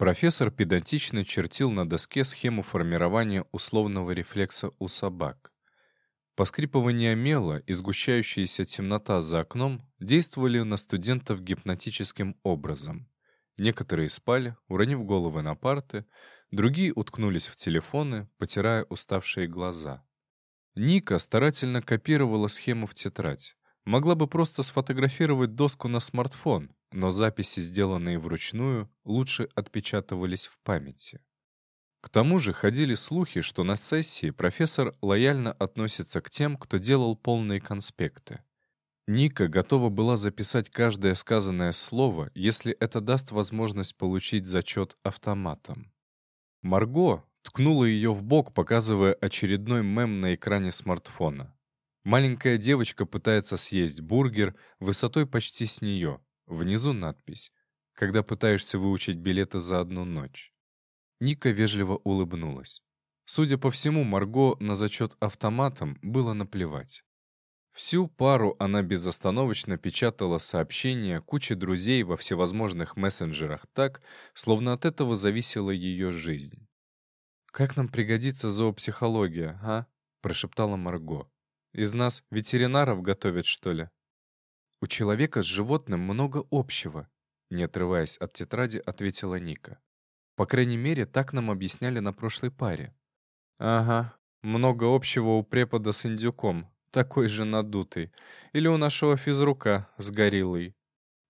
Профессор педантично чертил на доске схему формирования условного рефлекса у собак. Поскрипывание мела и сгущающаяся темнота за окном действовали на студентов гипнотическим образом. Некоторые спали, уронив головы на парты, другие уткнулись в телефоны, потирая уставшие глаза. Ника старательно копировала схему в тетрадь. Могла бы просто сфотографировать доску на смартфон, но записи, сделанные вручную, лучше отпечатывались в памяти. К тому же ходили слухи, что на сессии профессор лояльно относится к тем, кто делал полные конспекты. Ника готова была записать каждое сказанное слово, если это даст возможность получить зачет автоматом. Марго ткнула ее в бок, показывая очередной мем на экране смартфона. Маленькая девочка пытается съесть бургер высотой почти с нее. Внизу надпись «Когда пытаешься выучить билеты за одну ночь». Ника вежливо улыбнулась. Судя по всему, Марго на зачет автоматом было наплевать. Всю пару она безостановочно печатала сообщения куче друзей во всевозможных мессенджерах так, словно от этого зависела ее жизнь. «Как нам пригодится зоопсихология, а?» — прошептала Марго. «Из нас ветеринаров готовят, что ли?» «У человека с животным много общего», — не отрываясь от тетради, ответила Ника. По крайней мере, так нам объясняли на прошлой паре. Ага, много общего у препода с индюком, такой же надутый. Или у нашего физрука с гориллой.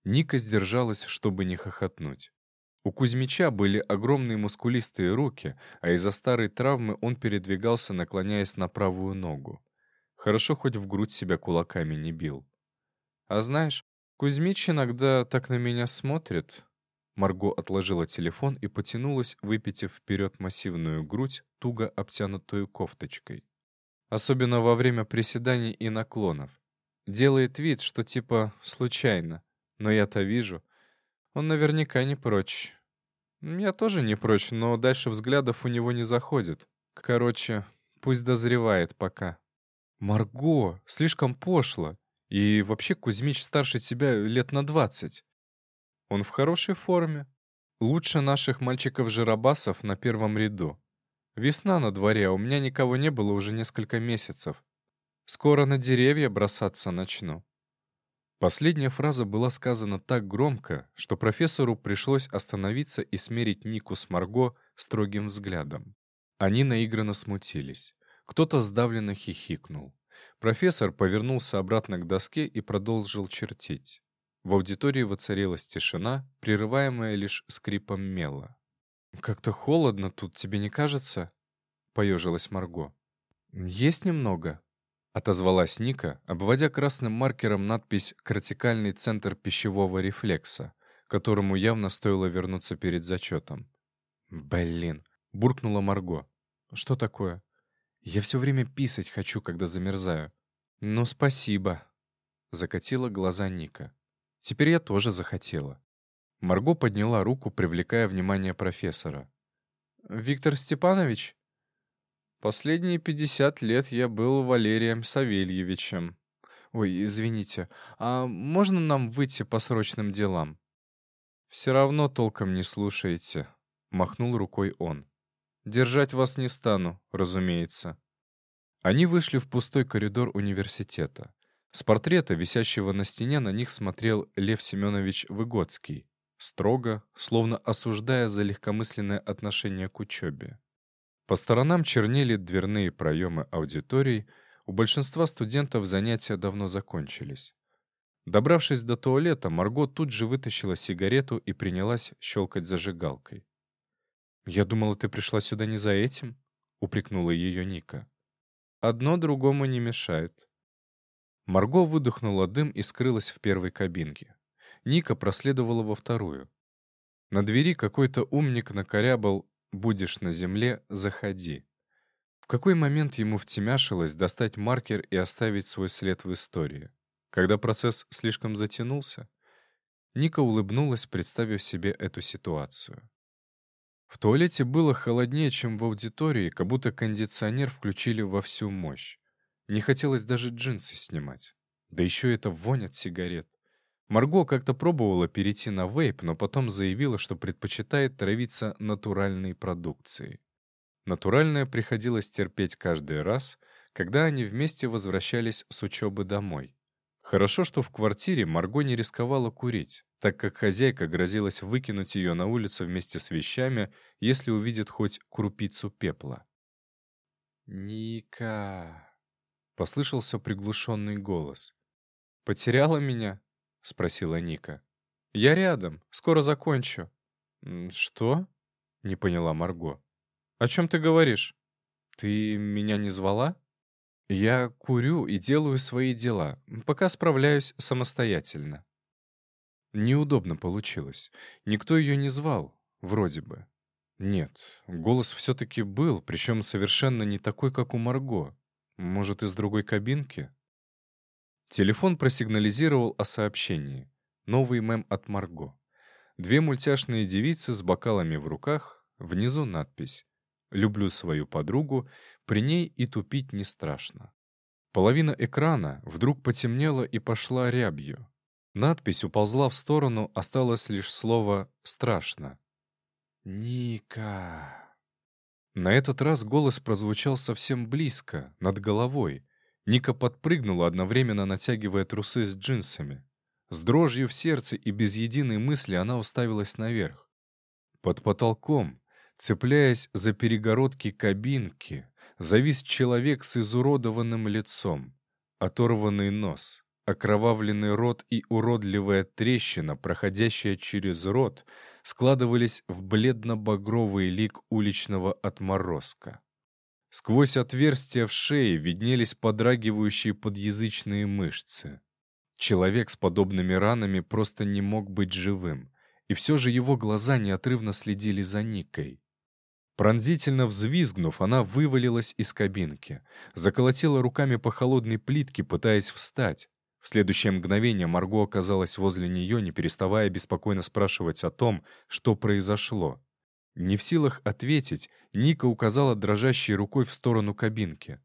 Ника сдержалась, чтобы не хохотнуть. У Кузьмича были огромные мускулистые руки, а из-за старой травмы он передвигался, наклоняясь на правую ногу. Хорошо хоть в грудь себя кулаками не бил. А знаешь, Кузьмич иногда так на меня смотрит, Марго отложила телефон и потянулась, выпитив вперед массивную грудь, туго обтянутую кофточкой. Особенно во время приседаний и наклонов. Делает вид, что типа случайно. Но я-то вижу. Он наверняка не прочь. Я тоже не прочь, но дальше взглядов у него не заходит. Короче, пусть дозревает пока. Марго, слишком пошло. И вообще Кузьмич старше тебя лет на двадцать. Он в хорошей форме. Лучше наших мальчиков-жиробасов на первом ряду. Весна на дворе, а у меня никого не было уже несколько месяцев. Скоро на деревья бросаться начну». Последняя фраза была сказана так громко, что профессору пришлось остановиться и смерить Нику с Марго строгим взглядом. Они наигранно смутились. Кто-то сдавленно хихикнул. Профессор повернулся обратно к доске и продолжил чертить. В аудитории воцарилась тишина, прерываемая лишь скрипом мела. «Как-то холодно тут, тебе не кажется?» — поежилась Марго. «Есть немного», — отозвалась Ника, обводя красным маркером надпись «Кортикальный центр пищевого рефлекса», которому явно стоило вернуться перед зачетом. «Блин!» — буркнула Марго. «Что такое?» «Я все время писать хочу, когда замерзаю». «Ну, спасибо», — закатила глаза Ника. Теперь я тоже захотела. Марго подняла руку, привлекая внимание профессора. «Виктор Степанович?» «Последние пятьдесят лет я был Валерием Савельевичем. Ой, извините, а можно нам выйти по срочным делам?» «Все равно толком не слушаете», — махнул рукой он. «Держать вас не стану, разумеется». Они вышли в пустой коридор университета. С портрета, висящего на стене, на них смотрел Лев Семенович Выгодский, строго, словно осуждая за легкомысленное отношение к учебе. По сторонам чернели дверные проемы аудиторий, у большинства студентов занятия давно закончились. Добравшись до туалета, Марго тут же вытащила сигарету и принялась щелкать зажигалкой. «Я думала, ты пришла сюда не за этим?» — упрекнула ее Ника. «Одно другому не мешает», Марго выдохнула дым и скрылась в первой кабинке. Ника проследовала во вторую. На двери какой-то умник накорябал «Будешь на земле, заходи». В какой момент ему втемяшилось достать маркер и оставить свой след в истории? Когда процесс слишком затянулся? Ника улыбнулась, представив себе эту ситуацию. В туалете было холоднее, чем в аудитории, как будто кондиционер включили во всю мощь. Не хотелось даже джинсы снимать. Да еще это вонь от сигарет. Марго как-то пробовала перейти на вейп, но потом заявила, что предпочитает травиться натуральной продукцией. Натуральное приходилось терпеть каждый раз, когда они вместе возвращались с учебы домой. Хорошо, что в квартире Марго не рисковала курить, так как хозяйка грозилась выкинуть ее на улицу вместе с вещами, если увидит хоть крупицу пепла. «Ника!» — послышался приглушенный голос. «Потеряла меня?» — спросила Ника. «Я рядом. Скоро закончу». «Что?» — не поняла Марго. «О чем ты говоришь? Ты меня не звала?» «Я курю и делаю свои дела, пока справляюсь самостоятельно». Неудобно получилось. Никто ее не звал, вроде бы. Нет, голос все-таки был, причем совершенно не такой, как у Марго. Может, из другой кабинки? Телефон просигнализировал о сообщении. Новый мем от Марго. Две мультяшные девицы с бокалами в руках, внизу надпись «Люблю свою подругу, при ней и тупить не страшно». Половина экрана вдруг потемнела и пошла рябью. Надпись уползла в сторону, осталось лишь слово «страшно». «Ника...» На этот раз голос прозвучал совсем близко, над головой, Ника подпрыгнула, одновременно натягивая трусы с джинсами. С дрожью в сердце и без единой мысли она уставилась наверх. Под потолком, цепляясь за перегородки кабинки, завис человек с изуродованным лицом, оторванный нос, окровавленный рот и уродливая трещина, проходящая через рот, складывались в бледно-багровый лик уличного отморозка. Сквозь отверстия в шее виднелись подрагивающие подъязычные мышцы. Человек с подобными ранами просто не мог быть живым, и все же его глаза неотрывно следили за Никой. Пронзительно взвизгнув, она вывалилась из кабинки, заколотила руками по холодной плитке, пытаясь встать. В следующее мгновение Марго оказалась возле нее, не переставая беспокойно спрашивать о том, что произошло. Не в силах ответить, Ника указала дрожащей рукой в сторону кабинки.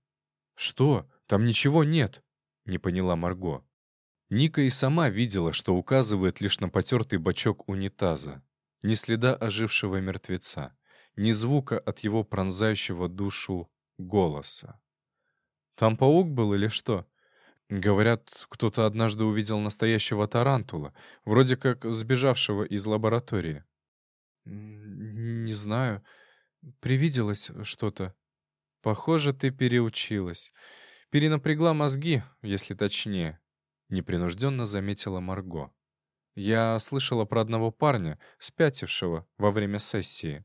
«Что? Там ничего нет!» — не поняла Марго. Ника и сама видела, что указывает лишь на потертый бачок унитаза. Ни следа ожившего мертвеца, ни звука от его пронзающего душу голоса. «Там паук был или что?» Говорят, кто-то однажды увидел настоящего тарантула, вроде как сбежавшего из лаборатории. «Не знаю. Привиделось что-то. Похоже, ты переучилась. Перенапрягла мозги, если точнее», — непринужденно заметила Марго. «Я слышала про одного парня, спятившего во время сессии».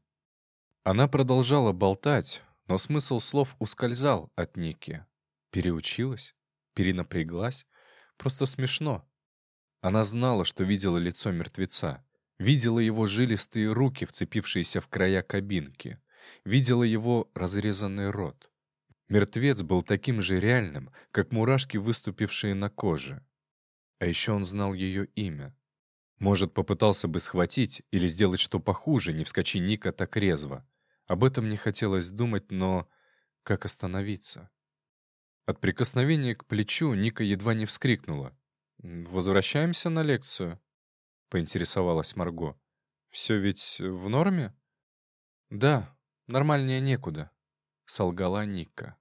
Она продолжала болтать, но смысл слов ускользал от Ники. Переучилась? Перенапряглась? Просто смешно. Она знала, что видела лицо мертвеца. Видела его жилистые руки, вцепившиеся в края кабинки. Видела его разрезанный рот. Мертвец был таким же реальным, как мурашки, выступившие на коже. А еще он знал ее имя. Может, попытался бы схватить или сделать что похуже, не вскочи Ника так резво. Об этом не хотелось думать, но как остановиться? От прикосновения к плечу Ника едва не вскрикнула. «Возвращаемся на лекцию?» поинтересовалась Марго. «Все ведь в норме?» «Да, нормальнее некуда», — солгала Ника.